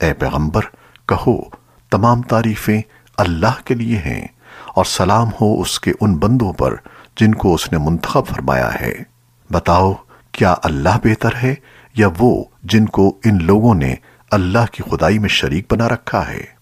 اے پیغمبر، کہو، تمام تعریفیں اللہ کے لیے ہیں اور سلام ہو اس کے ان بندوں پر جن کو اس نے منتخب فرمایا ہے۔ بتاؤ، کیا اللہ بہتر ہے یا وہ جن کو ان لوگوں نے اللہ کی خدائی میں شریک بنا رکھا ہے؟